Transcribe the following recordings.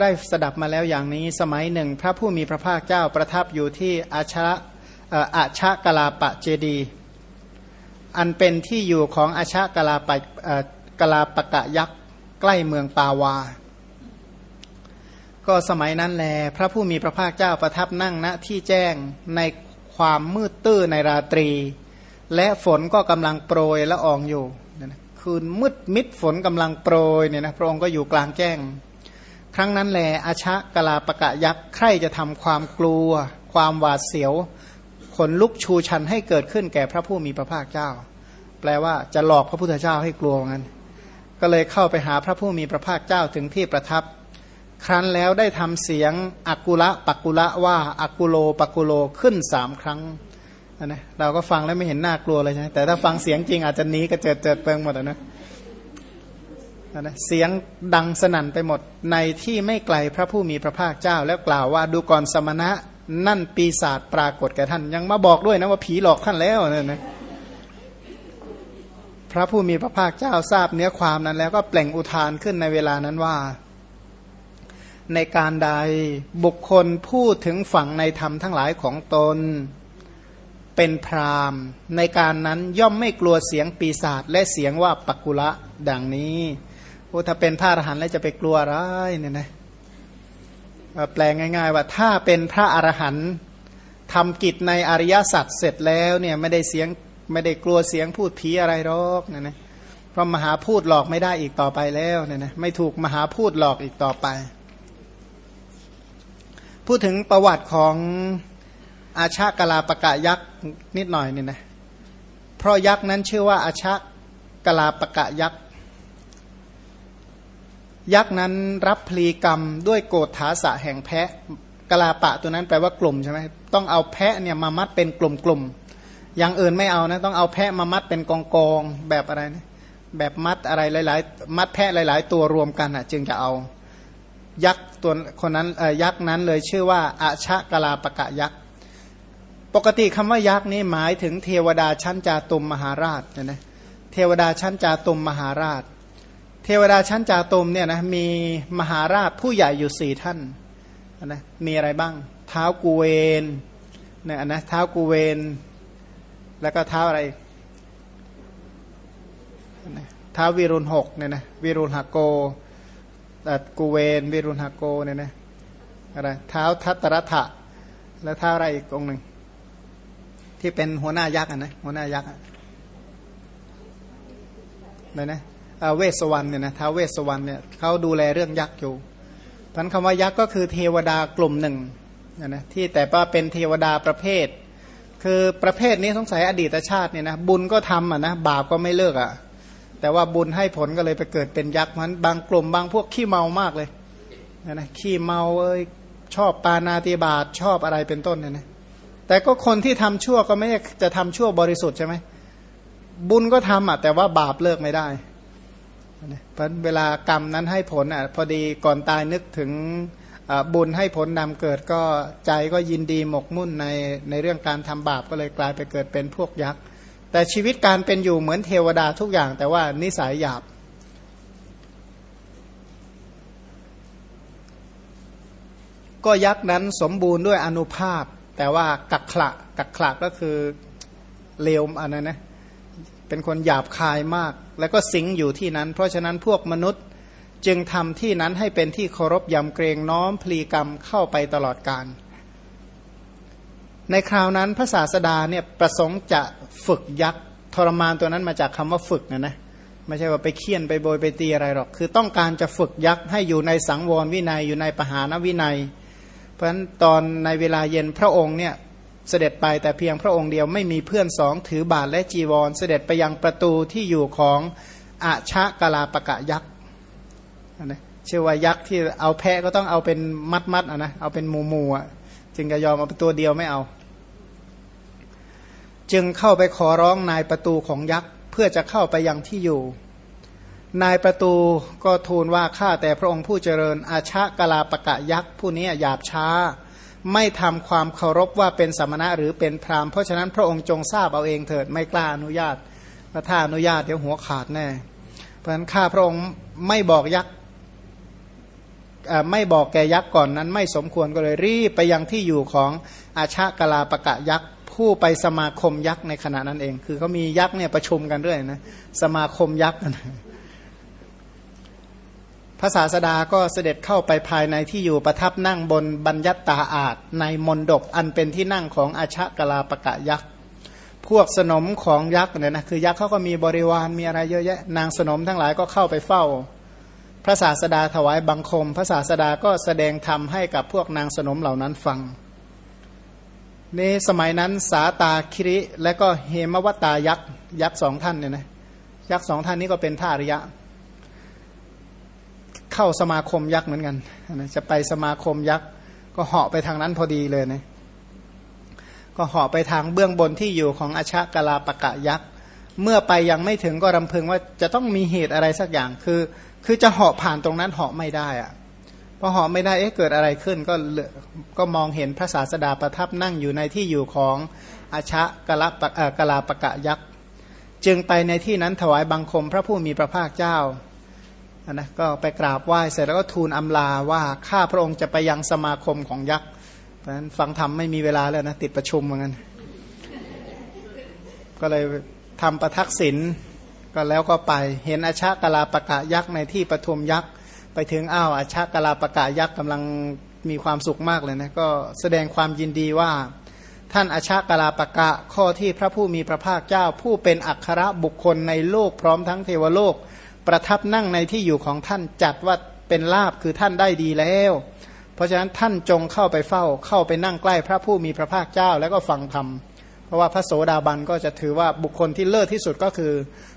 ได้สดับมาแล้วอย่างนี้สมัยหนึ่ง พระผู้มีพระภาคเจ้าประทับอยู่ที่อาชะอาชะกลาปะเจดี อันเป็นที่อยู่ของอาชะกลาปะกลาปะกะยักษ์ใกล้เมืองปาวา ก็สมัยนั้นแล พระผู้มีพระภาคเจ้าประทับนั่งณที่แจ้งในความมืดตื้อในราตรี และฝนก็กำลังโปรยละอองอยู่คืนมืดมิดฝนกำลังโปรยเนี่ยนะพระองค์ก็อยู่กลางแจ้ง ครั้งนั้นแลอาชะกลาปะกะยักษ์ใครจะทำความกลัว ความหวาดเสียวขนลุกชูชันให้เกิดขึ้นแก่พระผู้มีพระภาคเจ้า แปลว่าจะหลอกพระพุทธเจ้าให้กลัวงั้น ก็เลยเข้าไปหาพระผู้มีพระภาคเจ้าถึงที่ประทับ ครั้นแล้วได้ทำเสียงอักุละปักุละว่าอักุโลปักุโลขึ้นสามครั้งนะเราก็ฟังแล้วไม่เห็นน่ากลัวเลยใช่ไหมแต่ถ้าฟังเสียงจริงอาจจะหนีกระเจิดเจิดเปิงหมดนะ นะเสียงดังสนั่นไปหมดในที่ไม่ไกลพระผู้มีพระภาคเจ้า แล้วกล่าวว่าดูก่อนสมณะนั่นปีศาจปรากฏแก่ท่าน ยังมาบอกด้วยนะว่าผีหลอกท่านแล้วเนี่ยนะพระผู้มีพระภาคเจ้าทราบเนื้อความนั้นแล้วก็เปล่งอุทานขึ้นในเวลานั้นว่า ในการใดบุคคลพูดถึงฝั่งในธรรมทั้งหลายของตน เป็นพรามในการนั้นย่อมไม่กลัวเสียงปีศาจและเสียงว่าปักกุละดังนี้ โอ้ถ้าเป็นพระอรหันต์แล้วจะไปกลัวอะไรเนี่ยนะแปลงง่าย ๆ ว่าถ้าเป็นพระอรหันต์ทำกิจในอริยสัจเสร็จแล้วเนี่ยไม่ได้เสียงไม่ได้กลัวเสียงพูดผีอะไรหรอกเนี่ยนะเพราะมหาพูดหลอกไม่ได้อีกต่อไปแล้วเนี่ยนะไม่ถูกมหาพูดหลอกอีกต่อไป พูดถึงประวัติของอาชากลาปะกะยักษ์นิดหน่อยเนี่ยนะเพราะยักษ์นั้นชื่อว่าอาชากลาปะกะยักษ์ ยักษ์นั้นรับพลีกรรมด้วยโกฏฐาสะแห่งแพะกลาปะตัวนั้นแปลว่ากลุ่มใช่ไหมต้องเอาแพะเนี่ยมามัดเป็นกลุ่มๆอย่างอื่นไม่เอานะต้องเอาแพะมามัดเป็นกองกองแบบอะไรนะแบบมัดอะไรหลายๆ มัดแพะหลาย ๆ ตัวรวมกันอะ จึงจะเอายักษ์ตัวคนนั้นยักษ์นั้นเลยชื่อว่าอาชากลาปะกะยักษ์ปกติคำว่ายักษ์นี่หมายถึงเทวดาชั้นจาตุมมหาราชนะนะเทวดาชั้นจาตุมมหาราช เทวดาชั้นจาตุมเนี่ยนะมีมหาราชผู้ใหญ่อยู่สี่ท่านนะมีอะไรบ้าง เท้ากูเวนเนี่ยนะเท้ากูเวนแล้วก็เท้าอะไรเท้าวิรุณหกเนี่ยนะวิรุณหโกกูเวนวิรุณหโกเนี่ยนะอะไรเท้าทัตตรัฐะแล้วเท้าอะไรอีกองหนึ่งที่เป็นหัวหน้ายักษ์นะหัวหน้ายักษ์เลยนะ เวสวรรณเนี่ยนะท้าเวสวรรณเนี่ยเขาดูแลเรื่องยักษ์อยู่พันคำว่ายักษ์ก็คือเทวดากลุ่มหนึ่งนะที่แต่ว่าเป็นเทวดาประเภท คือประเภทนี้สงสัยอดีตชาติเนี่ยนะบุญก็ทำอะนะบาปก็ไม่เลิกอะแต่ว่าบุญให้ผลก็เลยไปเกิดเป็นยักษ์มันบางกลุ่มบางพวกขี้เมามากเลยนะนะขี้เมาเอ้ยชอบปานาติบาตชอบอะไรเป็นต้นเนี่ยนะแต่ก็คนที่ทำชั่วก็ไม่จะทำชั่วบริสุทธิ์ใช่ไหมบุญก็ทำอะแต่ว่าบาปเลิกไม่ได้ เพราะเวลากรรมนั้นให้ผลอะพอดีก่อนตายนึกถึงบุญให้ผลนำเกิดก็ใจก็ยินดีหมกมุ่นในในเรื่องการทำบาปก็เลยกลายไปเกิดเป็นพวกยักษ์ แต่ชีวิตการเป็นอยู่เหมือนเทวดาทุกอย่าง แต่ว่านิสัยหยาบ ก็ยักษ์นั้นสมบูรณ์ด้วยอนุภาพ แต่ว่ากักขละกักขละก็คือเลวอันนั้นนะเป็นคนหยาบคายมาก แล้วก็สิงอยู่ที่นั้น เพราะฉะนั้นพวกมนุษย์จึงทำที่นั้นให้เป็นที่เคารพยำเกรงน้อมพลีกรรมเข้าไปตลอดการในคราวนั้นพระศาสดาเนี่ยประสงค์จะฝึกยักษ์ทรมานตัวนั้นมาจากคำว่าฝึกนะนะไม่ใช่ว่าไปเคี่ยนไปโบยไปตีอะไรหรอก คือต้องการจะฝึกยักษ์ให้อยู่ในสังวรวินัยอยู่ในปหานวินัย เพราะฉะนั้นตอนในเวลาเย็นพระองค์เนี่ย เสด็จไปแต่เพียงพระองค์เดียวไม่มีเพื่อนสองถือบาทและจีวร เสด็จไปยังประตูที่อยู่ของอาชะกลาปะกะยักษ์นะเชื่อว่ายักษ์ที่เอาแพะก็ต้องเอาเป็นมัดมัดอะนะเอาเป็นหมูหมูอะจึงจะยอมเอาเป็นตัวเดียวไม่เอา จึงเข้าไปขอร้องนายประตูของยักษ์เพื่อจะเข้าไปยังที่อยู่ นายประตูก็ทูลว่าข้าแต่พระองค์ผู้เจริญอาชะกลาปะกะยักษ์ผู้นี้หยาบช้า ไม่ทำความเคารพว่าเป็นสมณะหรือเป็นพราหมณ์เพราะฉะนั้นพระองค์จงทราบเอาเองเถิดไม่กล้าอนุญาตถ้าอนุญาตเดี๋ยวหัวขาดแน่เพราะฉะนั้นข้าพระองค์ไม่บอกยักษ์ไม่บอกแกยักษ์ก่อนนั้น ไม่สมควรก็เลยรีบไปยังที่อยู่ของอาชากลาปะกะยักษ์ผู้ไปสมาคมยักษ์ในขณะนั้นเอง คือเขามียักษ์เนี่ยประชุมกันเรื่อยนะสมาคมยักษ์ พระศาสดาก็เสด็จเข้าไปภายในที่อยู่ประทับนั่งบนบัญญัตตาอาจในมนดกอันเป็นที่นั่งของอาชากลาปะกะยักษ์ พวกสนมของยักษ์เนี่ยนะคือยักษ์เขาก็มีบริวารมีอะไรเยอะแยะ นางสนมทั้งหลายก็เข้าไปเฝ้า พระศาสดาถวายบังคม พระศาสดาก็แสดงธรรมให้กับพวกนางสนมเหล่านั้นฟังในสมัยนั้นสาตาคิริและก็เฮมวัตตายักษ์ยักษ์สองท่านเนี่ยนะยักษ์สองท่านนี้ก็เป็นท่าริยะ เข้าสมาคมยักษ์เหมือนกันนะจะไปสมาคมยักษ์ก็เหาะไปทางนั้นพอดีเลยนะก็เหาะไปทางเบื้องบนที่อยู่ของอาชากลาปะกะยักษ์เมื่อไปยังไม่ถึงก็รำพึงว่าจะต้องมีเหตุอะไรสักอย่างคือ คือจะเหาะผ่านตรงนั้นเหาะไม่ได้อะพอเหาะไม่ได้เอ๊ะเกิดอะไรขึ้นก็ก็มองเห็นพระศาสดาประทับนั่งอยู่ในที่อยู่ของอาชากลาปะกลาปะกะยักษ์จึงไปในที่นั้นถวายบังคมพระผู้มีพระภาคเจ้า นะก็ไปกราบไหว้เสร็จแล้วก็ทูลอำลาว่าข้าพระองค์จะไปยังสมาคมของยักษ์เพราะฉะนั้นฟังธรรมไม่มีเวลาแล้วนะติดประชุมเหมือนกันก็เลยทำประทักษิณก็แล้วก็ไปเห็นอาชากลาปะกะยักษ์ในที่ปฐุมยักษ์ไปถึงอ้าวอาชากลาปะกะยักษ์กำลังมีความสุขมากเลยนะก็แสดงความยินดีว่าท่านอาชากลาปะกะข้อที่พระผู้มีพระภาคเจ้า ผู้เป็นอัครบุคคลในโลกพร้อมทั้งเทวโลก ประทับนั่งในที่อยู่ของท่านจัดว่าเป็นลาบคือท่านได้ดีแล้ว เพราะฉะนั้นท่านจงเข้าไปเฝ้าเข้าไปนั่งใกล้พระผู้มีพระภาคเจ้าแล้วก็ฟังธรรมเพราะว่าพระโสดาบันก็จะถือว่าบุคคลที่เลิศที่สุดก็คือ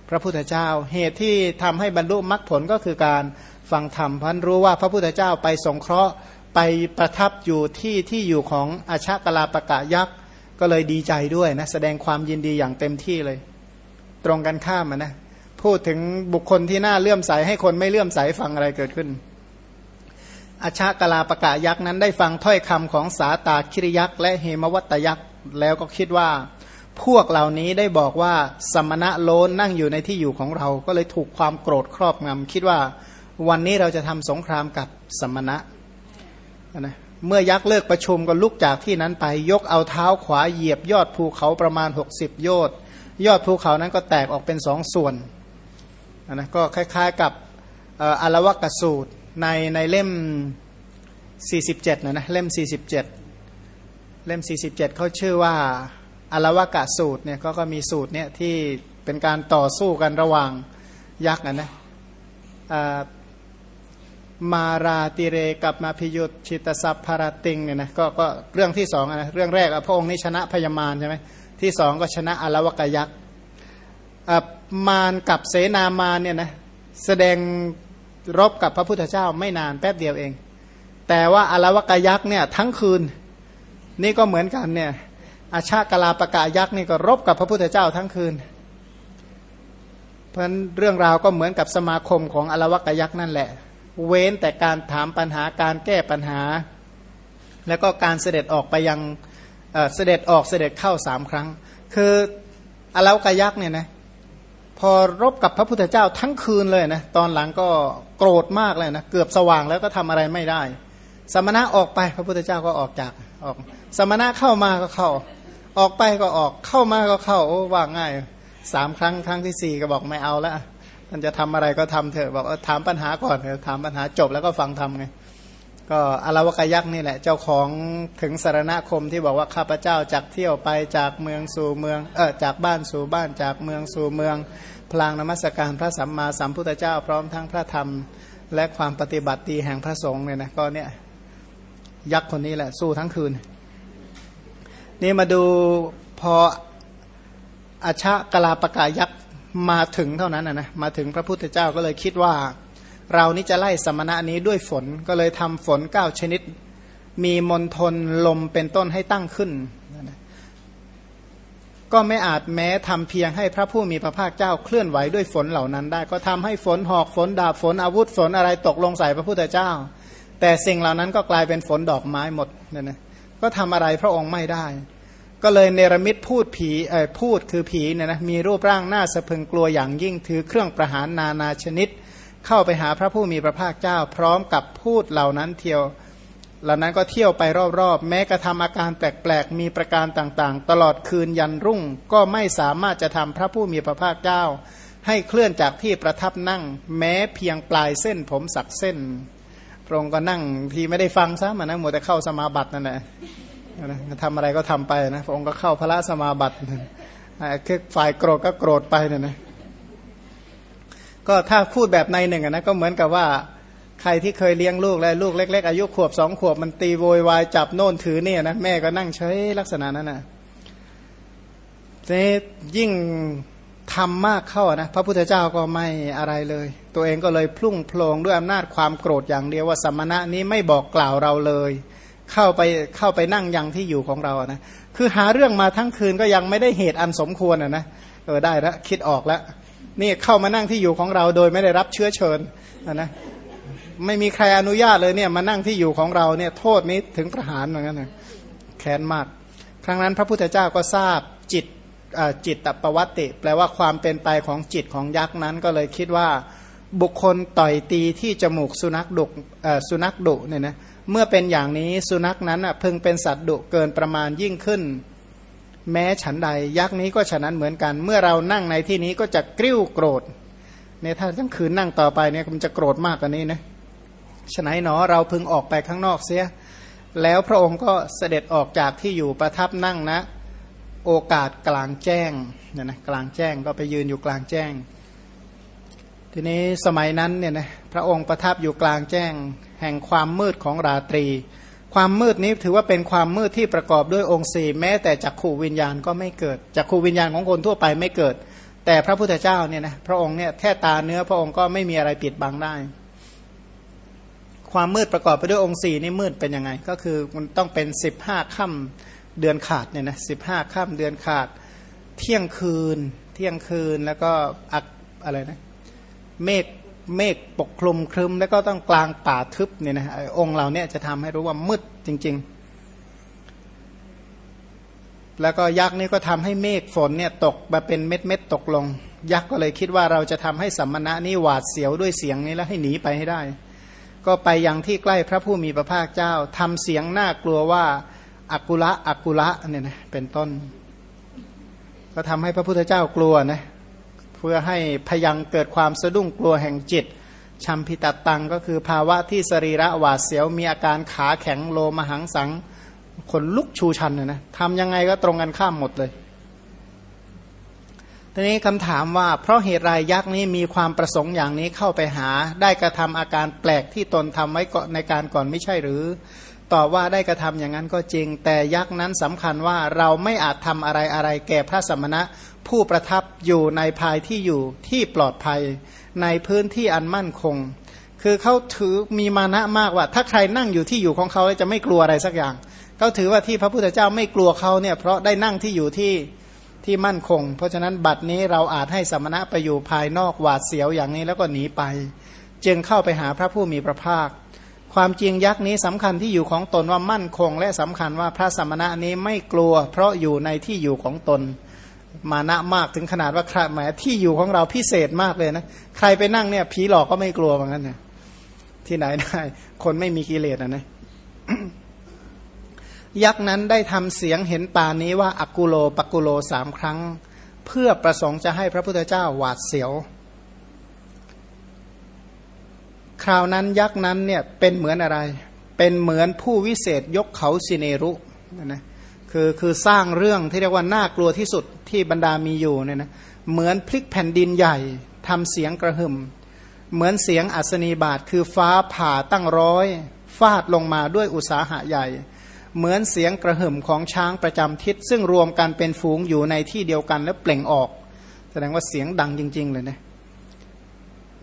พระพุทธเจ้า เหตุที่ทำให้บรรลุมรรคผลก็คือการฟังธรรมพันรู้ว่าพระพุทธเจ้าไปสงเคราะห์ไปประทับอยู่ที่ที่อยู่ของอาชากลาปกะยักษ์ก็เลยดีใจด้วยนะแสดงความยินดีอย่างเต็มที่เลย ตรงกันข้ามนะ พูดถึงบุคคลที่น่าเลื่อมใสให้คนไม่เลื่อมใสฟังอะไรเกิดขึ้นอาชากลาปะกะยักษ์นั้นได้ฟังถ้อยคำของสาตาคิริยักษ์และเฮมวัตยักษ์แล้วก็คิดว่า พวกเหล่านี้ได้บอกว่าสมณะโลนนั่งอยู่ในที่อยู่ของเรา ก็เลยถูกความโกรธครอบงำคิดว่าวันนี้เราจะทำสงครามกับสมณะนะเมื่อยักษ์เลิกประชุมก็ลุกจากที่นั้นไปยกเอาเท้าขวาเหยียบยอดภูเขาประมาณ 60 โยชน์ยอดภูเขานั้นก็แตกออกเป็นสองส่วน นะก็คล้ายๆกับอารวกสูตรในในเล่ม 47นะนะเล่ม 47 เล่ม 47 เขาชื่อว่าอารวกะสูตรเนี่ยก็ก็มีสูตรเนี่ยที่เป็นการต่อสู้กันระหว่างยักษ์นะนะมาราติเรกับมาพิยุตชิตสัพพารติงเนี่ยนะก็ก็เรื่องที่สองนะเรื่องแรกพระองค์นี้ชนะพญามารใช่ไหมที่สองก็ชนะอารวกยักษ์ มารกับเสนามารเนี่ยนะแสดงรบกับพระพุทธเจ้าไม่นานแป๊บเดียวเอง แต่ว่าอารวกยักษ์เนี่ยทั้งคืน นี่ก็เหมือนกันเนี่ยอาชากลาปกายักษ์นี่ก็รบกับพระพุทธเจ้าทั้งคืน เพราะเรื่องราวก็เหมือนกับสมาคมของอรวกยักษ์นั่นแหละ เว้นแต่การถามปัญหาการแก้ปัญหา แล้วก็การเสด็จออกไปยังเสด็จออกเสด็จเข้าสามครั้ง คืออรวกยักษ์เนี่ยนะ พอรบกับพระพุทธเจ้าทั้งคืนเลยนะตอนหลังก็โกรธมากเลยนะเกือบสว่างแล้วก็ทำอะไรไม่ได้ สมณะออกไปพระพุทธเจ้าก็ออกจากออก สมณะเข้ามาก็เข้า ออกไปก็ออกเข้ามาก็เข้าโอ้ว่าง่ายสามครั้งครั้งที่สี่ก็บอกไม่เอาแล้วมันจะทำอะไรก็ทำเถอะบอกถามปัญหาก่อนเถอะถามปัญหาจบแล้วก็ฟังทำไง ก็อารวกยักษ์นี่แหละ เจ้าของถึงสารณคมที่บอกว่าข้าพเจ้าจากเที่ยวไปจากเมืองสู่เมืองเออจากบ้านสู่บ้านจากเมืองสู่เมือง พลางนมัสการพระสัมมาสัมพุทธเจ้าพร้อมทั้งพระธรรม และความปฏิบัติดีแห่งพระสงฆ์เนี่ยนะก็เนี่ยยักษ์คนนี้แหละสู้ทั้งคืน นี่มาดูพออาชะกลาปกายักษ์มาถึงเท่านั้นนะมาถึงพระพุทธเจ้าก็เลยคิดว่า เรานี้จะไล่สมณะนี้ด้วยฝนก็เลยทำฝนเก้าชนิด มีมนทนลมเป็นต้นให้ตั้งขึ้น ก็ไม่อาจแม้ทำเพียงให้พระผู้มีพระภาคเจ้าเคลื่อนไหวด้วยฝนเหล่านั้นได้ ก็ทำให้ฝนหอกฝนดาบฝนอาวุธฝนอะไรตกลงใส่พระพุทธเจ้า แต่สิ่งเหล่านั้นก็กลายเป็นฝนดอกไม้หมดเนี่ยนะก็ทำอะไรพระองค์ไม่ได้ ก็เลยเนรมิตพูดผีเอ่พูดคือผีเนี่ยนะมีรูปร่างหน้าสะพึงกลัวอย่างยิ่งถือเครื่องประหารนานาชนิด เข้าไปหาพระผู้มีพระภาคเจ้า พร้อมกับพูดเหล่านั้นเที่ยว เหล่านั้นก็เที่ยวไปรอบๆ แม้กระทำอาการแปลกๆ มีประการต่างๆ ตลอดคืนยันรุ่งก็ไม่สามารถจะทำพระผู้มีพระภาคเจ้า ให้เคลื่อนจากที่ประทับนั่ง แม้เพียงปลายเส้นผมสักเส้นพระองค์ก็นั่งที่ไม่ได้ฟังซะมันนะมัวแต่เข้าสมาบัตินั่นแหละทำอะไรก็ทำไปนะพระองค์ก็เข้าพระสมาบัติฝ่ายโกรธก็โกรธไปเนี่ยนะ ก็ถ้าพูดแบบในหนึ่งนะก็เหมือนกับว่าใครที่เคยเลี้ยงลูกแล้วลูกเล็ก ๆ อายุขวบสองขวบมันตีโวยวายจับโน่นถือเนี่ยนะแม่ก็นั่งเฉยลักษณะนั้นนะนี่ยิ่งทำมากเข้านะพระพุทธเจ้าก็ไม่อะไรเลย ตัวเองก็เลยพลุ่งโพลงด้วยอำนาจความโกรธอย่างเดียวว่าสมณะนี้ไม่บอกกล่าวเราเลย เข้าไปเข้าไปนั่งยังที่อยู่ของเรานะคือหาเรื่องมาทั้งคืนก็ยังไม่ได้เหตุอันสมควรอะนะเออได้แล้วคิดออกแล้ว นี่เข้ามานั่งที่อยู่ของเราโดยไม่ได้รับเชื้อเชิญนะไม่มีใครอนุญาตเลยเนี่ยมานั่งที่อยู่ของเราเนี่ยโทษนี้ถึงประหารเหมือนกันนะแค้นมาก ครั้งนั้นพระพุทธเจ้าก็ทราบจิตจิตตปวัติ แปลว่าความเป็นไปของจิตของยักษ์นั้นก็เลยคิดว่าบุคคลต่อยตีที่จมูกสุนัขดุสุนัขดุเนี่ยนะเมื่อเป็นอย่างนี้สุนัขนั้นเพิ่งเป็นสัตว์ดุเกินประมาณยิ่งขึ้น แม้ฉันใด ยักษ์นี้ก็ฉะนั้นเหมือนกัน เมื่อเรานั่งในที่นี้ก็จะกริ้วโกรธเนี่ยถ้าทั้งคืนนั่งต่อไปเนี่ยมันจะโกรธมากกว่านี้นะฉนัยหนอเราพึงออกไปข้างนอกเสีย แล้วพระองค์ก็เสด็จออกจากที่อยู่ประทับนั่งนะ โอกาสกลางแจ้งเนี่ยนะกลางแจ้งก็ไปยืนอยู่กลางแจ้ง ทีนี้สมัยนั้นเนี่ยนะพระองค์ประทับอยู่กลางแจ้ง แห่งความมืดของราตรี ความมืดนี้ถือว่าเป็นความมืดที่ประกอบด้วยองค์สี่แม้แต่จักขูวิญญาณก็ไม่เกิดจักขูวิญญาณของคนทั่วไปไม่เกิด แต่พระพุทธเจ้าเนี่ยนะพระองค์เนี่ยแค่ตาเนื้อพระองค์ก็ไม่มีอะไรปิดบังได้ ความมืดประกอบไปด้วยองค์สี่นี่มืดเป็นยังไง ก็คือมันต้องเป็นสิบห้าค่ำเดือนขาดเนี่ยนะสิบห้าค่ำเดือนขาด เที่ยงคืน เที่ยงคืนแล้วก็อักอะไรนะเมฆ เมฆปกคลุมครึม แล้วก็ต้องกลางป่าทึบเนี่ยนะองค์เราเนี่ยจะทำให้รู้ว่ามืดจริง ๆ แล้วก็ยักษ์นี่ก็ทำให้เมฆฝนเนี่ยตกมาเป็นเม็ดเม็ดตกลง ยักษ์ก็เลยคิดว่าเราจะทำให้สัมมณะนี่หวาดเสียวด้วยเสียงนี้แล้วให้หนีไปให้ได้ ก็ไปยังที่ใกล้พระผู้มีพระภาคเจ้าทำเสียงน่ากลัวว่าอากุละอากุละเนี่ยนะเป็นต้น ก็ทำให้พระพุทธเจ้ากลัวนะ เพื่อให้พยังเกิดความสะดุ้งกลัวแห่งจิตชัมพิตตังก็คือภาวะที่สรีระหวาดเสียวมีอาการขาแข็งโลมหังสังคนลุกชูชันนะทำยังไงก็ตรงกันข้ามหมดเลย ทีนี้คำถามว่า เพราะเหตุไรยักษ์นี้มีความประสงค์อย่างนี้เข้าไปหา ได้กระทำอาการแปลกที่ตนทำไว้ก่อนในการก่อนไม่ใช่หรือตอบว่าได้กระทำอย่างนั้นก็จริง แต่ยักษ์นั้นสำคัญว่าเราไม่อาจทำอะไรอะไรแก่พระสมณะ ผู้ประทับอยู่ในภายที่อยู่ที่ปลอดภัยในพื้นที่อันมั่นคง คือเขาถือมีมานะมากว่า ถ้าใครนั่งอยู่ที่อยู่ของเขาจะไม่กลัวอะไรสักอย่างเขาถือว่าที่พระพุทธเจ้าไม่กลัวเขาเนี่ยเพราะได้นั่งที่อยู่ที่ที่มั่นคง เพราะฉะนั้นบัดนี้เราอาจให้สมณะไปอยู่ภายนอกหวาดเสียวอย่างนี้แล้วก็หนีไป จึงเข้าไปหาพระผู้มีพระภาค ความจริงยักษ์นี้สำคัญที่อยู่ของตนว่ามั่นคง และสำคัญว่าพระสมณะนี้ไม่กลัว เพราะอยู่ในที่อยู่ของตน มานะมากถึงขนาดว่าใครแหมที่อยู่ของเราพิเศษมากเลยนะใครไปนั่งเนี่ยผีหลอกก็ไม่กลัวเหมือนกันนะที่ไหนได้ คนไม่มีกิเลสนะนะยักษ์นั้นได้ทำเสียงเห็นปานี้ว่าอักุโลปักุโลสามครั้ง เพื่อประสงค์จะให้พระพุทธเจ้าหวาดเสียว คราวนั้นยักษ์นั้นเนี่ยเป็นเหมือนอะไร เป็นเหมือนผู้วิเศษยกเขาสิเนรุนะ คือคือสร้างเรื่องที่เรียกว่าน่ากลัวที่สุดที่บรรดามีอยู่เนี่ยนะเหมือนพลิกแผ่นดินใหญ่ทำเสียงกระหึ่มเหมือนเสียงอัศนีบาทคือฟ้าผ่าตั้งร้อยฟาดลงมาด้วยอุตสาหะใหญ่ เหมือนเสียงกระหึ่มของช้างประจำทิศ ซึ่งรวมกันเป็นฝูงอยู่ในที่เดียวกันแล้วเปล่งออก แสดงว่าเสียงดังจริง ๆ เลยนะ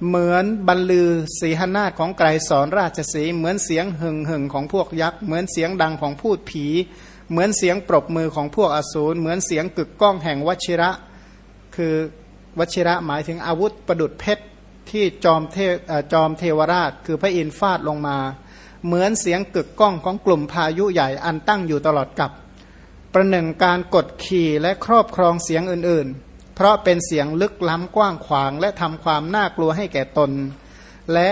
เหมือนบรรลือสีหนาฏของไกรสอนราชสีเหมือนเสียงหึ่งหึ่งของพวกยักษ์เหมือนเสียงดังของพูดผี เหมือนเสียงปรบมือของพวกอสูรเหมือนเสียงกึกก้องแห่งวชิระ คือวชิระหมายถึงอาวุธประดุดเพชรที่จอมเทจอมเทวราช คือพระอินทร์ฟาดลงมา เหมือนเสียงกึกก้องของกลุ่มพายุใหญ่อันตั้งอยู่ตลอดกับ ประหนึ่งการกดขี่และครอบครองเสียงอื่นๆ เพราะเป็นเสียงลึกล้ำกว้างขวางและทำความน่ากลัวให้แก่ตน และ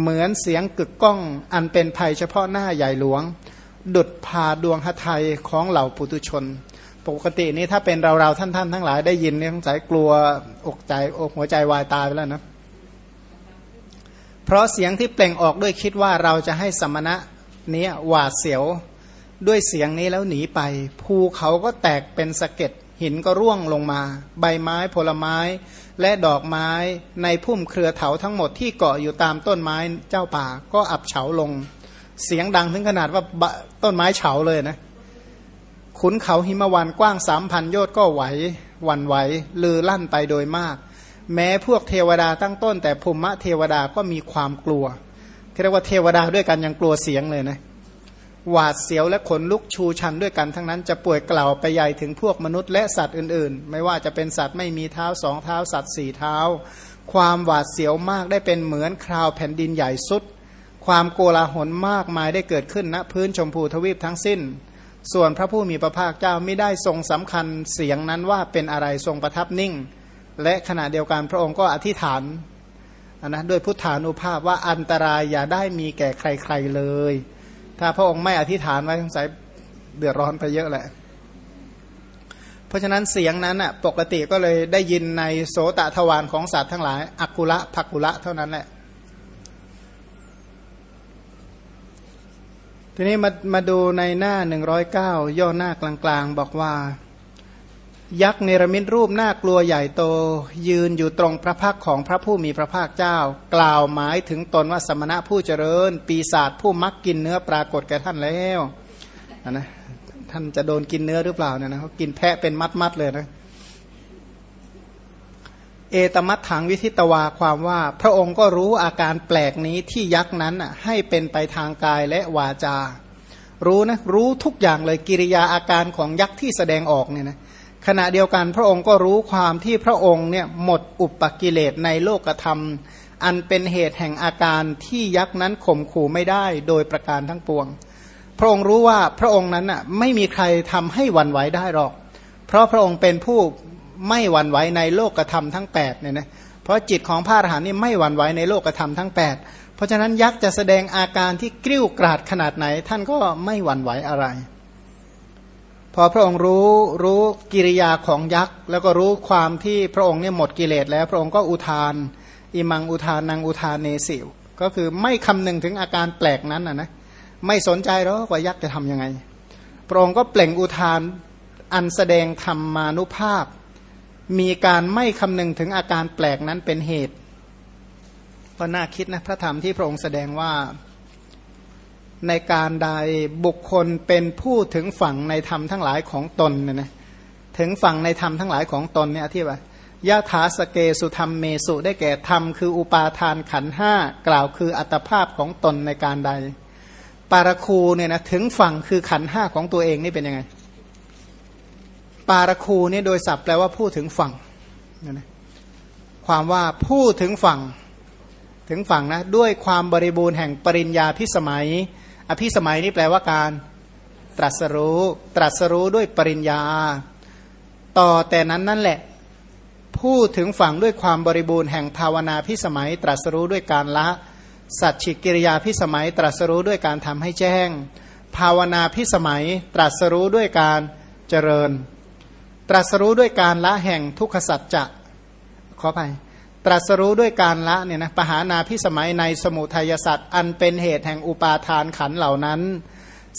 เหมือนเสียงกึกก้องอันเป็นภัยเฉพาะหน้าใหญ่หลวง ดุดพาดวงหทัยของเหล่าปุตุชน ปกตินี้ถ้าเป็นเราเราท่านท่านทั้งหลายได้ยินเนี่ยสงสัยกลัวอกใจอกหัวใจวายตายไปแล้วนะเพราะเสียงที่เปล่งออกด้วยคิดว่าเราจะให้สมณะนี้หวาดเสียวด้วยเสียงนี้แล้วหนีไป ภูเขาก็แตกเป็นสะเก็ดหินก็ร่วงลงมา ใบไม้ผลไม้ และดอกไม้ในพุ่มเครือเถาทั้งหมดที่เกาะอยู่ตามต้นไม้เจ้าป่าก็อับเฉาลง เสียงดังถึงขนาดว่าต้นไม้เฉาเลยนะ ขุนเขาหิมวันกว้างสามพันโยชน์ก็ไหววันไหว ลือลั่นไปโดยมาก แม้พวกเทวดาตั้งต้น แต่ภูมิเทวดาก็มีความกลัวเรียกว่าเทวดาด้วยกันยังกลัวเสียงเลยนะหวาดเสียวและขนลุกชูชันด้วยกันทั้งนั้นจะป่วยกล่าวไปใหญ่ถึงพวกมนุษย์และสัตว์อื่นๆ ไม่ว่าจะเป็นสัตว์ไม่มีเท้าสองเท้าสัตว์สี่เท้า ความหวาดเสียวมากได้เป็นเหมือนคราวแผ่นดินใหญ่สุด ความโกลาหลมากมายได้เกิดขึ้นณพื้นชมพูทวีปทั้งสิ้น ส่วนพระผู้มีพระภาคเจ้าไม่ได้ทรงสำคัญเสียงนั้นว่าเป็นอะไรทรงประทับนิ่ง และขณะเดียวกันพระองค์ก็อธิษฐานนะด้วยพุทธานุภาพว่าอันตรายอย่าได้มีแก่ใครๆเลย ถ้าพระองค์ไม่อธิษฐานไว้สงสัยเดือดร้อนไปเยอะแหละ เพราะฉะนั้นเสียงนั้นอะปกติก็เลยได้ยินในโสตะทวารของสัตว์ทั้งหลายอักุละภักุละเท่านั้นแหละ ทีนี้มามาดูในหน้าหนึ่งร้อยเก้าย่อหน้ากลางๆ บอกว่า ยักษ์เนรมิตรูปหน่ากลัวใหญ่โต ยืนอยู่ตรงพระพักของพระผู้มีพระภาคเจ้า กล่าวหมายถึงตนว่าสมณะผู้เจริญ ปีศาจผู้มักกินเนื้อปรากฏแก่ท่านแล้วนะท่านจะโดนกินเนื้อหรือเปล่าเนี่ยนะเขากินแพะเป็นมัดมัดเลยนะ เอตมัตถังวิทิตวาความว่า พระองค์ก็รู้อาการแปลกนี้ที่ยักษ์นั้นให้เป็นไปทางกายและวาจา รู้นะรู้ทุกอย่างเลยกิริยาอาการของยักษ์ที่แสดงออกเนี่ยนะขณะเดียวกันพระองค์ก็รู้ความที่พระองค์เนี่ยหมดอุปกิเลสในโลกธรรม อันเป็นเหตุแห่งอาการที่ยักษ์นั้นข่มขู่ไม่ได้โดยประการทั้งปวง พระองค์รู้ว่าพระองค์นั้นอะไม่มีใครทำให้วันไหวได้หรอก เพราะพระองค์เป็นผู้ ไม่หวั่นไหวในโลกธรรมทั้ง8เนี่ยนะเพราะจิตของพระอรหันต์นี่ไม่หวั่นไหวในโลกธรรมทั้ง 8 เพราะฉะนั้นยักษ์จะแสดงอาการที่กริ้วกราดขนาดไหน ท่านก็ไม่หวั่นไหวอะไร พอพระองค์รู้รู้กิริยาของยักษ์ แล้วก็รู้ความที่พระองค์เนี่ยหมดกิเลสแล้วพระองค์ก็อุทานอิมังอุทานนางอุทานเนสิวก็คือไม่คำนึงถึงอาการแปลกนั้นนะนะไม่สนใจหรอกว่ายักษ์จะทํำยังไง พระองค์ก็เปล่งอุทานอันแสดงธรรมานุภาพ มีการไม่คำนึงถึงอาการแปลกนั้นเป็นเหตุ ก็น่าคิดนะพระธรรมที่พระองค์แสดงว่า ในการใดบุคคลเป็นผู้ถึงฝั่งในธรรมทั้งหลายของตนเนี่ยนะถึงฝั่งในธรรมทั้งหลายของตนเนี่ยที่ว่ายะถาสเกสุธรรมเมสุได้แก่ธรรมคืออุปาทานขันห้ากล่าวคืออัตภาพของตนในการใด ปารคูเนี่ยนะถึงฝั่งคือขันห้าของตัวเองนี่เป็นยังไง ปารคูนี่โดยศัพท์แปลว่าผู้ถึงฝั่งนะความว่าผู้ถึงฝั่งถึงฝั่งนะด้วยความบริบูรณ์แห่งปริญญาพิสมัย อภิสมัยนี่แปลว่าการตรัสรู้ตรัสรู้ด้วยปริญญา ต่อแต่นั้นนั่นแหละ พูดถึงฝั่งด้วยความบริบูรณ์แห่งภาวนาพิสมัย ตรัสรู้ด้วยการละ สัจฉิกิริยาพิสมัย ตรัสรู้ด้วยการทำให้แจ้ง ภาวนาพิสมัย ตรัสรู้ด้วยการเจริญ ตรัสรู้ด้วยการละแห่งทุกขสัจจะขอไปตรัสรู้ด้วยการละเนี่ยนะปหานาพิสมัยในสมุทัยสัตว์อันเป็นเหตุแห่งอุปาทานขันเหล่านั้น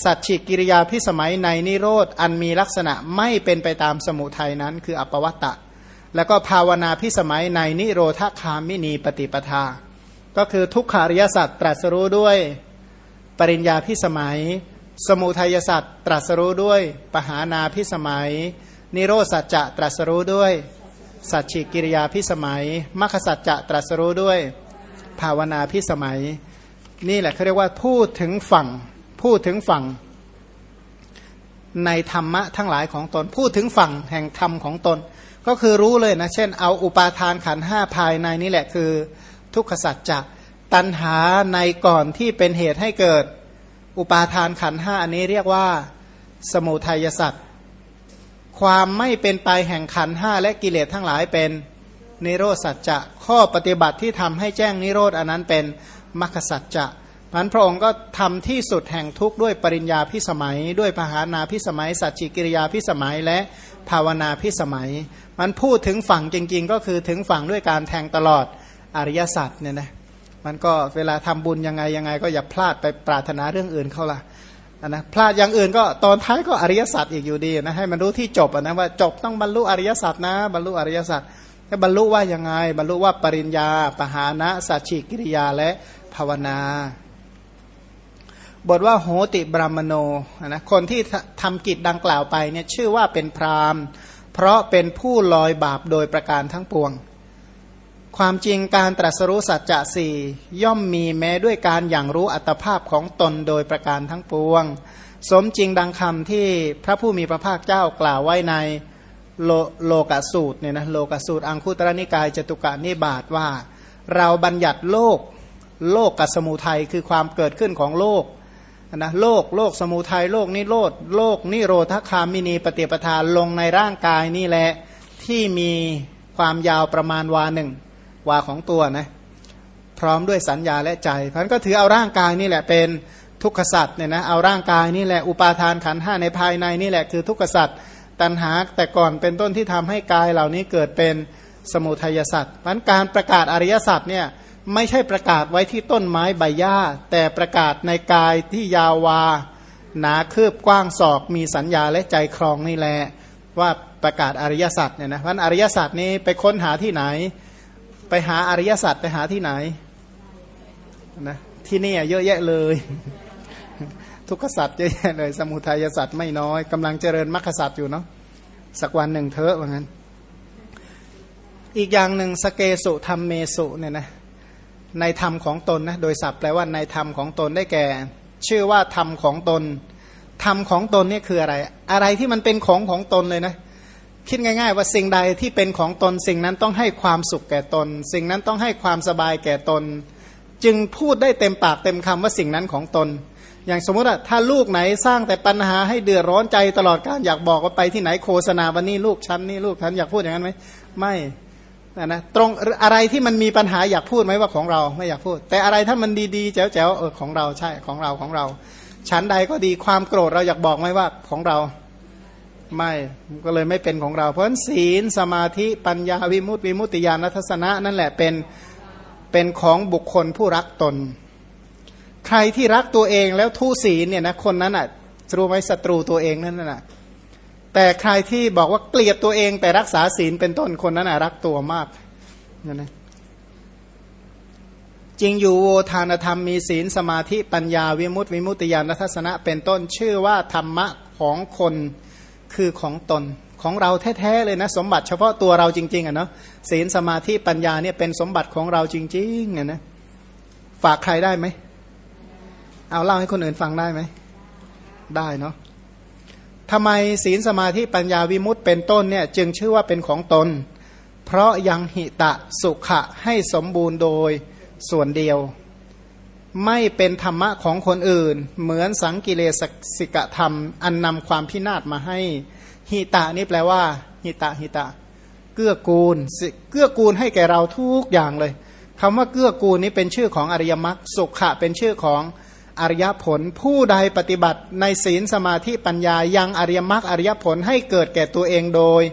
สัจฉิกิริยาพิสมัยในนิโรธอันมีลักษณะไม่เป็นไปตามสมุทัยนั้น คืออัปวัตตะ แล้วก็ภาวนาพิสมัยในนิโรธคามินีปฏิปทา ก็คือทุกขาริยสัตว์ตรัสรู้ด้วยปริญญาพิสมัย สมุทัยสัตว์ตรัสรู้ด้วยปหานาพิสมัย นิโรสัจจะตรัสรู้ด้วย สัจฉิกิริยาพิสมัยมรรคสัจจะตรัสรู้ด้วย ภาวนาพิสมัย นี่แหละเขาเรียกว่าพูดถึงฝั่งพูดถึงฝั่ง ในธรรมะทั้งหลายของตน พูดถึงฝั่งแห่งธรรมของตน ก็คือรู้เลยนะ เช่น เอาอุปาทานขันห้าภายในนี่แหละคือ ทุกขสัจจะตัณหาในก่อนที่เป็นเหตุให้เกิด อุปาทานขันห้าอันนี้เรียกว่า สมุทัยสัจ ความไม่เป็นไปแห่งขันห้าและกิเลสทั้งหลายเป็นนิโรสัจจะ ข้อปฏิบัติที่ทำให้แจ้งนิโรธอันนั้นเป็นมรรคสัจจะพันพระองค์ก็ทำที่สุดแห่งทุกข์ด้วยปริญญาพิสมัย ด้วยปหานาพิสมัย สัจจิกิริยาพิสมัยและภาวนาพิสมัย มันพูดถึงฝั่งจริง ๆ ก็คือถึงฝั่งด้วยการแทงตลอดอริยสัจเนี่ยนะมันก็เวลาทำบุญยังไงยังไง ก็อย่าพลาดไปปรารถนาเรื่องอื่นเขาละ นะพลาดอย่างอื่นก็ตอนท้ายก็อริยสัจอีกอยู่ดีนะให้มันรู้ที่จบนะว่าจบต้องบรรลุอริยสัจนะ บรรลุอริยสัจให้บรรลุว่ายังไง บรรลุว่าปริญญา ปหานะสัจฉิกิริยาและภาวนา บทว่าโหติบรามโนนะคนที่ทำกิจดังกล่าวไปเนี่ยชื่อว่าเป็นพรามเพราะเป็นผู้ลอยบาปโดยประการทั้งปวง ความจริงการตรัสรู้สัจจะสี่ย่อมมีแม้ด้วยการอย่างรู้อัตภาพของตนโดยประการทั้งปวง สมจริงดังคำที่พระผู้มีพระภาคเจ้ากล่าวไว้ในโลโลกสูตรเนี่ยนะโลกสูตร อังคุตรนิกายจตุกานิบาตว่า เราบัญญัติโลกโลกกับสมุทัยคือความเกิดขึ้นของโลกนะโลกโลกสมุทัยโลกนิโรธโลกนิโรธคามินีปฏิปทาลงในร่างกายนี่แหละที่มีความยาวประมาณวาหนึ่ง วาของตัวนะพร้อมด้วยสัญญาและใจพันก็ถือเอาร่างกายนี่แหละเป็นทุกขสัตว์เนี่ยนะเอาร่างกายนี่แหละอุปาทานขันห้าในภายในนี่แหละคือทุกขสัตว์ตัณหาแต่ก่อนเป็นต้นที่ทำให้กายเหล่านี้เกิดเป็นสมุทัยสัตว์พันการประกาศอริยสัจเนี่ยไม่ใช่ประกาศไว้ที่ต้นไม้ใบหญ้า แต่ประกาศในกายที่ยาววา หนาคืบกว้างศอกมีสัญญาและใจครองนี่แหละว่าประกาศอริยสัจเนี่ยนะพราะอริยสัจนี้ไปค้นหาที่ไหน ไปหาอริยสัจไปหาที่ไหนนะที่นี่เยอะแยะเลย ทุกขสัจเยอะแยะเลย สมุทัยสัจไม่น้อยกำลังเจริญมรรคสัจอยู่เนาะสักวันหนึ่งเถอะว่างั้น อีกอย่างหนึ่งสเกสุธรรมเมสุเนี่ยนะในธรรมของตนนะโดยศัพท์แปลว่าในธรรมของตนได้แก่ ชื่อว่าธรรมของตนธรรมของตนนี่คืออะไร อะไรที่มันเป็นของของตนเลยนะ คิดง่ายๆ ว่าสิ่งใดที่เป็นของตนสิ่งนั้นต้องให้ความสุขแก่ตน สิ่งนั้นต้องให้ความสบายแก่ตน จึงพูดได้เต็มปากเต็มคำว่าสิ่งนั้นของตน อย่างสมมติว่าถ้าลูกไหนสร้างแต่ปัญหาให้เดือดร้อนใจตลอดการอยากบอกว่าไปที่ไหนโฆษณาวันนี้ลูกฉันนี่ลูกฉันอยากพูดอย่างนั้นไหมไม่นะนะตรงอะไรที่มันมีปัญหาอยากพูดไหมว่าของเราไม่อยากพูด แต่อะไรถ้ามันดีๆแจ๋วๆเออของเราใช่ของเราของเราชั้นใดก็ดีความโกรธเราอยากบอกไหมว่าของเรา ไม่ก็เลยไม่เป็นของเรา เพราะฉะนั้นศีลสมาธิปัญญาวิมุตติวิมุตติญาณทัศนะนั่นแหละเป็นเป็นของบุคคลผู้รักตน ใครที่รักตัวเองแล้วทุศีลเนี่ยนะคนนั้นอะรู้ไหมศัตรูตัวเองนั่นน่ะแต่ใครที่บอกว่าเกลียดตัวเองแต่รักษาศีลเป็นต้นคนนั้นอะรักตัวมากนี่นะจริงอยู่โวทานธรรมมีศีลสมาธิปัญญาวิมุตติวิมุตติญาณทัศนะเป็นต้นชื่อว่าธรรมะของคน คือของตนของเราแท้ๆเลยนะ สมบัติเฉพาะตัวเราจริง ๆอะเนาะศีลสมาธิปัญญาเนี่ยเป็นสมบัติของเราจริงๆอะนะฝากใครได้ไหมเอาเล่าให้คนอื่นฟังได้ไหมได้เนาะทำไมศีลสมาธิปัญญาวิมุตต์เป็นต้นเนี่ยจึงชื่อว่าเป็นของตน เพราะยังหิตะสุขะให้สมบูรณ์โดยส่วนเดียว ไม่เป็นธรรมะของคนอื่น เหมือนสังกิเลสิกธรรม อันนำความพินาศมาให้ หิตะนี่แปลว่าหิตะหิตะ เกื้อกูลเกื้อกูลให้แก่เราทุกอย่างเลยคำว่าเกื้อกูลนี้เป็นชื่อของอริยมรรคสุขะเป็นชื่อของอริยผล ผู้ใดปฏิบัติในศีลสมาธิปัญญายังอริยมรรคอริยผลให้เกิดแก่ตัวเองโดย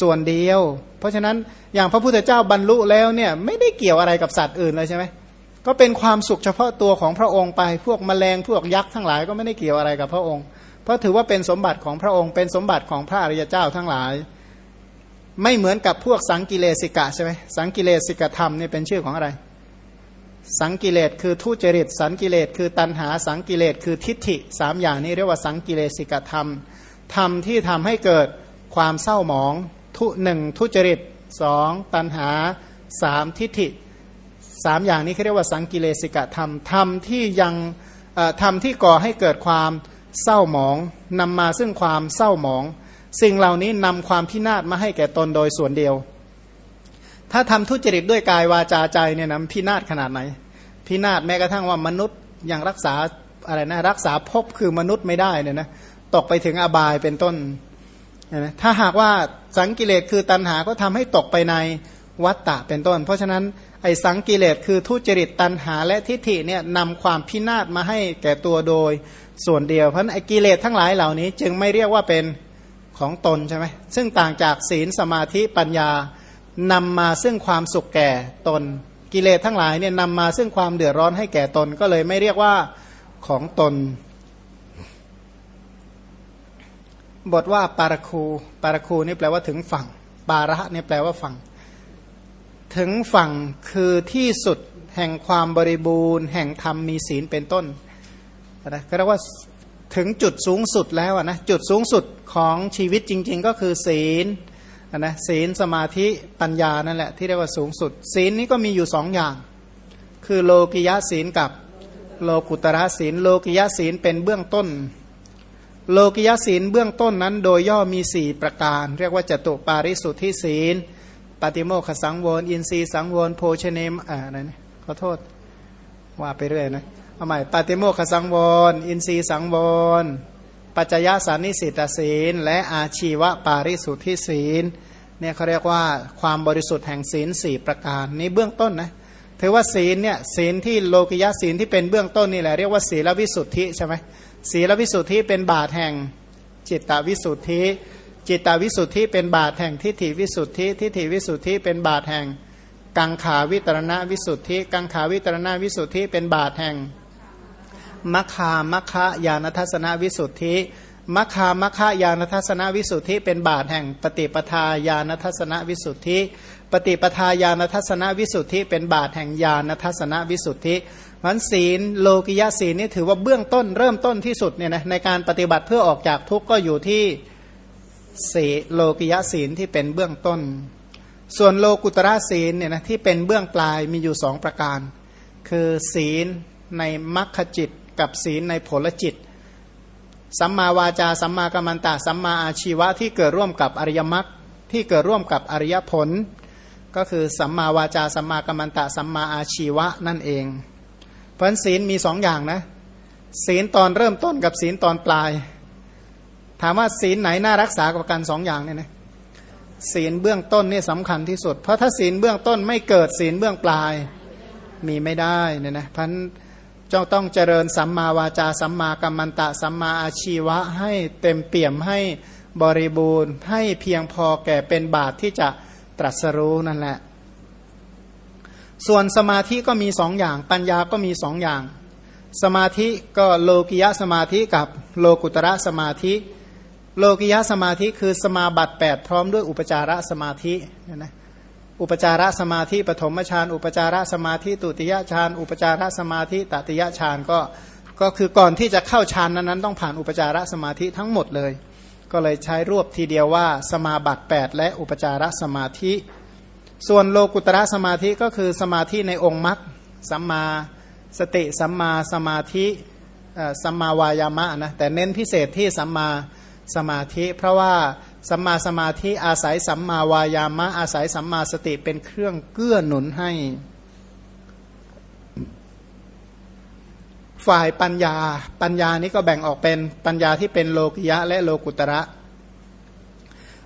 ส่วนเดียว เพราะฉะนั้นอย่างพระพุทธเจ้าบรรลุแล้วเนี่ยไม่ได้เกี่ยวอะไรกับสัตว์อื่นเลยใช่ไหม ก็เป็นความสุขเฉพาะตัวของพระองค์ไป พวกมแมลงพวกยักษ์ทั้งหลายก็ไม่ได้เกี่ยวอะไรกับพระองค์ เพราะถือว่าเป็นสมบัติของพระองค์ เป็นสมบัติของพระอริยเจ้าทั้งหลาย ไม่เหมือนกับพวกสังกิเลสิกะใช่ไหมสังกิเลสิกธรรมนี่เป็นชื่อของอะไร สังกิเลสคือทุจริต สังกิเลสคือตัณหา สังกิเลสคือทิฏฐิสามอย่างนี้เรียกว่าสังกิเลสิกธรรม ธรรมที่ทำให้เกิดความเศร้าหมอง ทุหนึ่งทุจริตสองตัณหาสามทิฏฐิ สามอย่างนี้เขาเรียกว่าสังกิเลสิกธรรมธรรมที่ยังธรรมที่ก่อให้เกิดความเศร้าหมองนำมาซึ่งความเศร้าหมอง สิ่งเหล่านี้นำความพินาศมาให้แก่ตนโดยส่วนเดียว ถ้าทำทุจริตด้วยกายวาจาใจเนี่ยนะพินาศขนาดไหน พินาศแม้กระทั่งว่ามนุษย์ยังรักษาอะไรนะรักษาภพคือมนุษย์ไม่ได้เนี่ยนะตกไปถึงอบายเป็นต้นนะถ้าหากว่าสังกิเลสคือตัณหาก็ทำให้ตกไปในวัตตะเป็นต้น เพราะฉะนั้น ไอ้สังกิเลสคือทุจริตตัณหาและทิฏฐิเนี่ยนำความพินาศมาให้แก่ตัวโดยส่วนเดียวเพราะไอ้กิเลสทั้งหลายเหล่านี้ จึงไม่เรียกว่าเป็นของตนใช่ไหมซึ่งต่างจากศีลสมาธิปัญญานำมาซึ่งความสุขแก่ตน กิเลสทั้งหลายเนี่ยนำมาซึ่งความเดือดร้อนให้แก่ตนก็เลยไม่เรียกว่าของตน บทว่าปารคูปารคูนี่แปลว่าถึงฝั่ง ปาระเนี่ยแปลว่าฝั่ง ถึงฝั่งคือที่สุดแห่งความบริบูรณ์ แห่งธรรมมีศีลเป็นต้นนะก็เรียกว่าถึงจุดสูงสุดแล้วนะจุดสูงสุดของชีวิตจริง ๆ ก็คือศีลนะศีลสมาธิปัญญานั่นแหละที่เรียกว่าสูงสุด ศีลนี้ก็มีอยู่สองอย่าง คือโลกิยะศีลกับโลกุตระศีล โลกิยะศีลเป็นเบื้องต้น โลกิยะศีลเบื้องต้นนั้น โดยย่อมีสี่ประการ เรียกว่าจตุปาริสุทธิศีล ปฏิโมขสังวรอินทรีสังวรโภชเนมอ่าอะไรนะขอโทษ ว่าไปเรื่อยนะเอาใหม่ปฏิโมขสังวรอินทรีสังวรปัจจยสานิสิตศีล และอาชีวปาริสุทธิศีลเนี่ยเขาเรียกว่าความบริสุทธิ์แห่งศีลสี่ประการนี้เบื้องต้นนะถือว่าศีลเนี่ยศีลที่โลกิยะศีลที่เป็นเบื้องต้นนี่แหละเรียกว่าศีลวิสุทธิใช่ไหมศีลวิสุทธิเป็นบาทแห่งจิตตวิสุทธิ จิตตวิสุทธิเป็นบาทแห่งทิฏฐิวิสุทธิทิฏฐิวิสุทธิเป็นบาทแห่ง กังขาวิตรณวิสุทธิ กังขาวิตรณวิสุทธิเป็นบาทแห่งมัคคามัคคายานทัศนวิสุทธิมัคคามัคคายานทัศนวิสุทธิ เป็นบาทแห่งปฏิปทาญาณทัศนวิสุทธิ ปฏิปทาญาณทัศนวิสุทธิ เป็นบาทแห่งญาณทัศนวิสุทธิมันศีลโลกิยาศีลนี่ถือว่าเบื้องต้นเริ่มต้นที่สุดเนี่ยนะในการปฏิบัติเพื่อออกจากทุกข์ก็อยู่ที่ สีโลกิยาศีลที่เป็นเบื้องต้น ส่วนโลกุตระศีลเนี่ยนะที่เป็นเบื้องปลายมีอยู่สองประการ คือศีลในมรรคจิต กับศีลในผลจิต สัมมาวาจา สัมมากัมมันตะ สัมมาอาชีวะที่เกิดร่วมกับอริยมรรคที่เกิดร่วมกับอริยผล ก็คือสัมมาวาจา สัมมากัมมันตะ สัมมาอาชีวะนั่นเอง เพราะศีลมีสองอย่างนะ ศีลตอนเริ่มต้นกับศีลตอนปลาย ถามว่าศีลไหนน่ารักษากว่ากันสองอย่างเนี่ยนะศีลเบื้องต้นนี่สำคัญที่สุด เพราะถ้าศีลเบื้องต้นไม่เกิดศีลเบื้องปลายมีไม่ได้เนี่ยนะพันจ้องต้องเจริญสัมมาวาจาสัมมากัมมันตะสัมมาอาชีวะให้เต็มเปี่ยมให้บริบูรณ์ ให้เพียงพอแก่เป็นบาตรที่จะตรัสรู้นั่นแหละ ส่วนสมาธิก็มีสองอย่าง ปัญญาก็มีสองอย่าง สมาธิก็โลกิยะสมาธิกับโลกุตระสมาธิ โลกิยะสมาธิคือสมาบัติ 8 พร้อมด้วยอุปจารสมาธินะอุปจารสมาธิปฐมฌานอุปจารสมาธิตุติยฌานอุปจารสมาธิตติยฌานก็ก็คือก่อนที่จะเข้าฌานนั้นๆต้องผ่านอุปจารสมาธิทั้งหมดเลย ก็เลยใช้รวบทีเดียวว่าสมาบัติ 8 และอุปจารสมาธิ ส่วนโลกุตระสมาธิก็คือสมาธิในองค์มรรคสัมมาสติสัมมาสมาธิสัมมาวายามะนะแต่เน้นพิเศษที่สัมมา สมาธิ เพราะว่าสัมมาสมาธิอาศัยสัมมาวายามะอาศัยสัมมาสติเป็นเครื่องเกื้อหนุนให้ ฝ่ายปัญญา ปัญญานี้ก็แบ่งออกเป็นปัญญาที่เป็นโลกิยะและโลกุตระ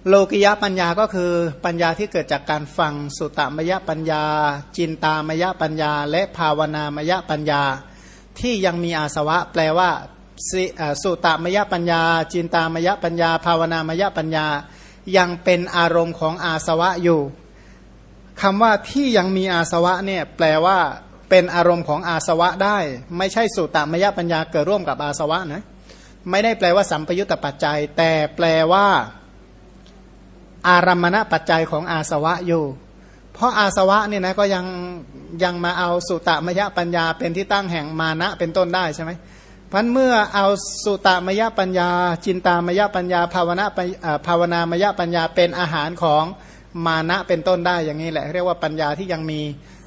โลกิยะปัญญาก็คือปัญญาที่เกิดจากการฟังสุตมยปัญญา จินตามยปัญญา และภาวนามยปัญญา ที่ยังมีอาสวะ แปลว่า สุตามยปัญญา จินตามยปัญญา ภาวนามยปัญญา ยังเป็นอารมณ์ของอาสวะอยู่คำว่าที่ยังมีอาสวะเนี่ยแปลว่าเป็นอารมณ์ของอาสวะได้ ไม่ใช่สุตามยปัญญาเกิดร่วมกับอาสวะนะไม่ได้แปลว่าสัมปยุตตปัจจัย แต่แปลว่า อารมณปัจจัยของอาสวะอยู่ เพราะอาสวะเนี่ยนะก็ยังยังมาเอาสุตามยปัญญาเป็นที่ตั้งแห่งมานะเป็นต้นได้ใช่ไหม พันเมื่อเอาสุตามยปัญญา จินตามยปัญญา ภาวนาภาวนามยปัญญาเป็นอาหารของมานะเป็นต้นได้อย่างนี้แหละเรียกว่าปัญญาที่ยังมี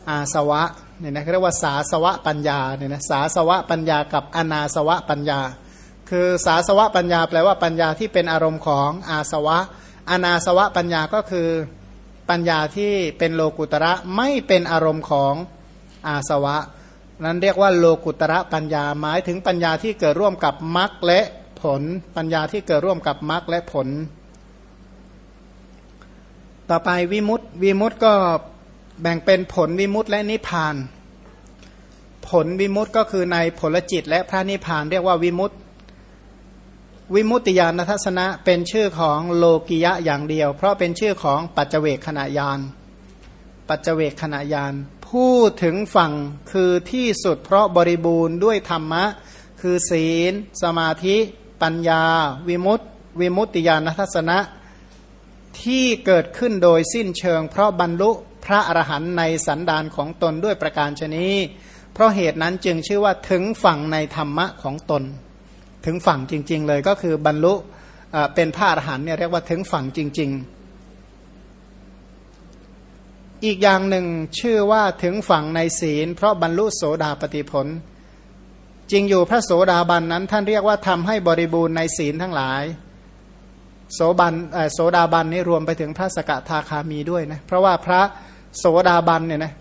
อาสวะเนี่ยนะเรียกว่าสาสวะปัญญาเนี่ยนะสาสวะปัญญากับอนาสวะปัญญา คือสาสวะปัญญาแปลว่าปัญญาที่เป็นอารมณ์ของอาสวะ อนาสวะปัญญาก็คือปัญญาที่เป็นโลกุตระไม่เป็นอารมณ์ของอาสวะ นั้นเรียกว่าโลกุตระปัญญาหมายถึงปัญญาที่เกิดร่วมกับมรรคและผล ปัญญาที่เกิดร่วมกับมรรคและผล ต่อไปวิมุตติวิมุตติก็แบ่งเป็นผลวิมุตต์และนิพพาน ผลวิมุตต์ก็คือในผลจิตและพระนิพพานเรียกว่าวิมุตต์วิมุตติญาณทัศนะเป็นชื่อของโลกิยะอย่างเดียว เพราะเป็นชื่อของปัจเจเวกขณะยานปัจเจเวกขณะยาน พูดถึงฝั่งคือที่สุดเพราะบริบูรณ์ด้วยธรรมะ คือศีล สมาธิ ปัญญา วิมุตติวิมุตติญาณทัศนะ ที่เกิดขึ้นโดยสิ้นเชิง เพราะบรรลุพระอรหันต์ในสันดานของตนด้วยประการชนีเพราะเหตุนั้นจึงชื่อว่าถึงฝั่งในธรรมะของตน ถึงฝั่งจริง ๆ เลยก็คือบรรลุเป็นพระอรหันต์เนี่ยเรียกว่าถึงฝั่งจริง ๆ อีกอย่างหนึ่งชื่อว่าถึงฝั่งในศีล เพราะบรรลุโสดาปฏิผล จริงอยู่พระโสดาบันนั้น ท่านเรียกว่าทำให้บริบูรณ์ในศีลทั้งหลาย โสบันโสดาบันนี้รวมไปถึงพระสกทาคามีด้วยนะเพราะว่าพระโสดาบันเนี่ยนะ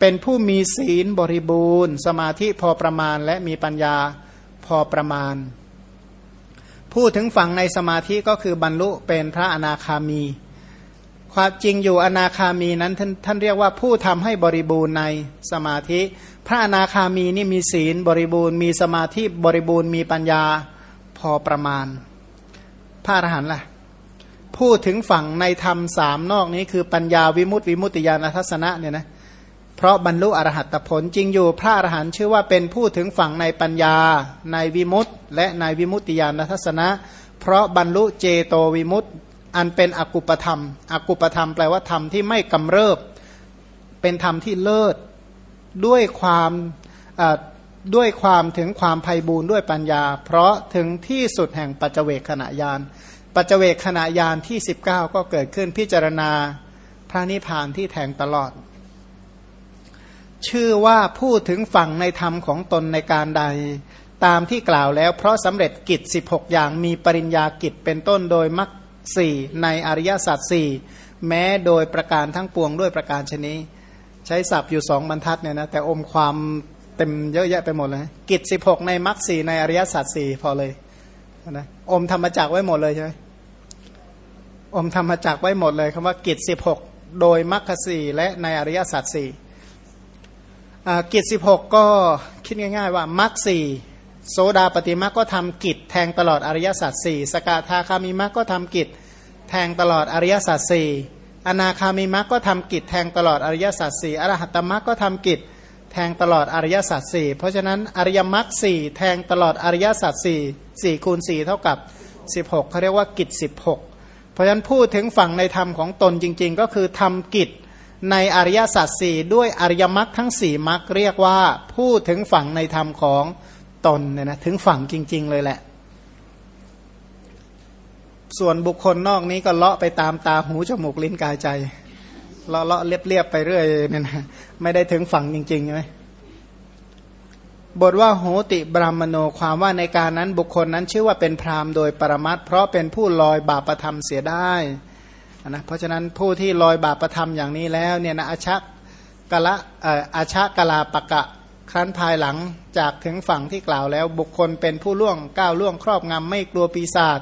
เป็นผู้มีศีลบริบูรณ์ สมาธิพอประมาณและมีปัญญาพอประมาณ พูดถึงฝั่งในสมาธิก็คือบรรลุเป็นพระอนาคามี ความจริงอยู่อนาคามีนั้นท่านท่านเรียกว่าผู้ทำให้บริบูรณ์ในสมาธิ พระอนาคามีนี่มีศีลบริบูรณ์มีสมาธิบริบูรณ์มีปัญญาพอประมาณ พระอรหันต์ล่ะพูดถึงฝั่งในธรรมสามนอกนี้คือปัญญาวิมุตติวิมุตติญาณทัศนะเนี่ยนะเพราะบรรลุอรหัตผลจริงอยู่พระอรหันต์ชื่อว่าเป็นผู้ถึงฝั่งในปัญญาในวิมุตติและในวิมุตติญาณทัศนะ เพราะบรรลุเจโตวิมุตติ อันเป็นอกุปธรรม อกุปธรรมแปลว่าธรรมที่ไม่กำเริบ เป็นธรรมที่เลิศด้วยความด้วยความถึงความภัยบูรด้วยปัญญา เพราะถึงที่สุดแห่งปัจเจเวกขณะยาน ปัจเจเวกขณะยานที่ 19 ก็เกิดขึ้นพิจารณาพระนิพพานที่แทงตลอด ชื่อว่าพูดถึงฝั่งในธรรมของตนในการใด ตามที่กล่าวแล้ว เพราะสำเร็จกิจ 16 อย่างมีปริญญากิจเป็นต้นโดยมัก สี่ในอริยสัจสี่แม้โดยประการทั้งปวงด้วยประการชนี้ ใช้ศัพท์อยู่สองบรรทัดเนี่ยนะแต่อมความเต็มเยอะแยะไปหมดเลย กิจสิบหกในมรรคสี่ในอริยสัจสี่พอเลยนะอมธรรมจักไว้หมดเลยใช่ไหมอมธรรมจักไว้หมดเลยคำว่ากิจสิบหกโดยมรรคสี่และในอริยสัจสี่กิจสิบหกก็คิดง่าย ๆ ว่ามรรคสี่ โสดาปฏิมาก็ทำกิจแทงตลอดอริยสัจสี่สกทาคามิมาก็ทำกิจแทงตลอดอริยสัจสี่อนาคามิมาก็ทำกิจแทงตลอดอริยสัจสี่อรหัตมรรคก็ทำกิจแทงตลอดอริยสัจสี่เพราะฉะนั้นอริยมรรคสี่แทงตลอดอริยสัจสี่สี่คูณสี่เท่ากับสิบหกเขาเรียกว่ากิจสิบหกเพราะฉะนั้นพูดถึงฝั่งในธรรมของตนจริง ๆ ก็คือทำกิจในอริยสัจสี่ด้วยอริยมรรคทั้งสี่มรรคเรียกว่าพูดถึงฝั่งในธรรมของ ตนเนี่ยนะถึงฝั่งจริง ๆ เลยแหละ ส่วนบุคคลนอกนี้ก็เลาะไปตามตาหูจมูกลิ้นกายใจ เลาะเลาะเรียบๆไปเรื่อยเนี่ยนะไม่ได้ถึงฝั่งจริงๆใช่ไหมบทว่าโหติบรามโนความว่าในการนั้นบุคคลนั้นชื่อว่าเป็นพราหมณ์โดยปรมัตเพราะเป็นผู้ลอยบาปประธรรมเสียได้นะเพราะฉะนั้นผู้ที่ลอยบาปประธรรมอย่างนี้แล้วเนี่ยนะอาชักกะละอาชกะลาปะกะ ครั้นภายหลังจากถึงฝั่งที่กล่าวแล้ว บุคคลเป็นผู้ล่วงก้าวล่วงครอบงำไม่กลัวปีศาจ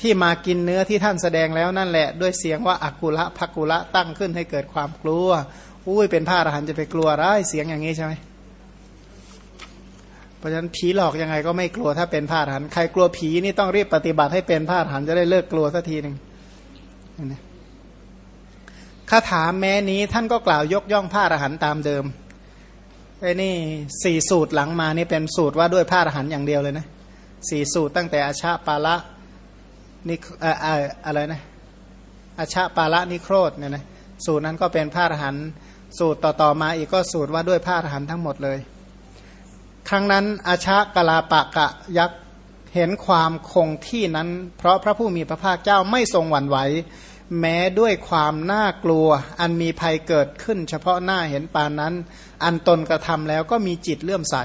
ที่มากินเนื้อที่ท่านแสดงแล้วนั่นแหละ ด้วยเสียงว่าอักุละภักุละตั้งขึ้นให้เกิดความกลัวอุ้ยเป็นพระอรหันต์จะไปกลัวไรเสียงอย่างนี้ใช่ไหมเพราะฉะนั้นผีหลอกยังไงก็ไม่กลัวถ้าเป็นพระอรหันต์ใครกลัวผีนี่ต้องรีบปฏิบัติให้เป็นพระอรหันต์จะได้เลิกกลัวสักทีหนึ่งคาถาแม้นี้ท่านก็กล่าวยกย่องพระอรหันต์ตามเดิม ไอ้นี่สี่สูตรหลังมานี่เป็นสูตรว่าด้วยพระอรหันต์อย่างเดียวเลยนะสี่สูตรตั้งแต่อาชาปาละนี่เอออะไรนะอาชาปาละนิโครธเนี่ยนะสูตรนั้นก็เป็นพระอรหันต์สูตรต่อๆมาอีกก็สูตรว่าด้วยพระอรหันต์ทั้งหมดเลย ครั้งนั้นอาชากลาปะกะยักษ์เห็นความคงที่นั้น เพราะพระผู้มีพระภาคเจ้าไม่ทรงหวั่นไหวแม้ด้วยความน่ากลัว อันมีภัยเกิดขึ้น เฉพาะหน้าเห็นปานนั้น อันตนกระทำแล้วก็มีจิตเลื่อมใส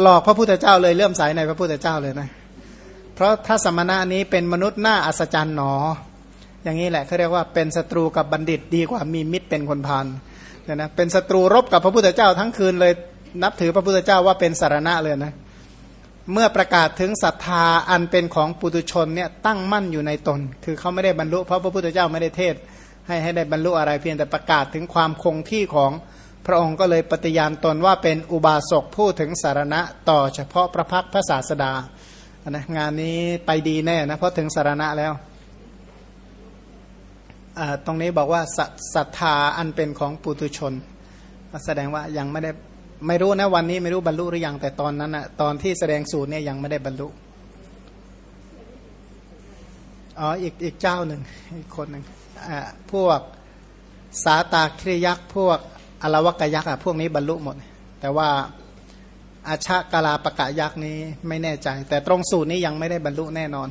หลอกพระพุทธเจ้าเลยเลื่อมใสในพระพุทธเจ้าเลยนะ เพราะถ้าสมณะนี้เป็นมนุษย์หน้าอัศจรรย์หนอ อย่างนี้แหละเขาเรียกว่าเป็นศัตรูกับบัณฑิตดีกว่ามีมิตรเป็นคนพานเนี่ยนะเป็นศัตรูรบกับพระพุทธเจ้าทั้งคืนเลยนับถือพระพุทธเจ้าว่าเป็นสารณะเลยนะเมื่อประกาศถึงศรัทธาอันเป็นของปุตุชนเนี่ยตั้งมั่นอยู่ในตน คือเขาไม่ได้บรรลุเพราะพระพุทธเจ้าไม่ได้เทศให้ให้ได้บรรลุอะไรเพียงแต่ประกาศถึงความคงที่ของ พระองค์ก็เลยปฏิญาณตนว่าเป็นอุบาสกผู้ถึงสารณะต่อเฉพาะพระพักพระศาสดานะงานนี้ไปดีแน่นะเพราะถึงสารณะแล้ว ตรงนี้บอกว่าศรัทธาอันเป็นของปุตุชน แสดงว่ายังไม่ได้ไม่รู้นะวันนี้ไม่รู้บรรลุหรือยังแต่ตอนนั้นอะตอนที่แสดงสูตรเนี่ยยังไม่ได้บรรลุอ๋ออีกอีกเจ้าหนึ่งอีกคนหนึ่งอ่าพวกสาตาคริยักษ์พวก อลวกยักษ์อะพวกนี้บรรลุหมด แต่ว่าอาชากาลาปะกะยักษ์นี้ไม่แน่ใจ แต่ตรงสูตรนี้ยังไม่ได้บรรลุแน่นอน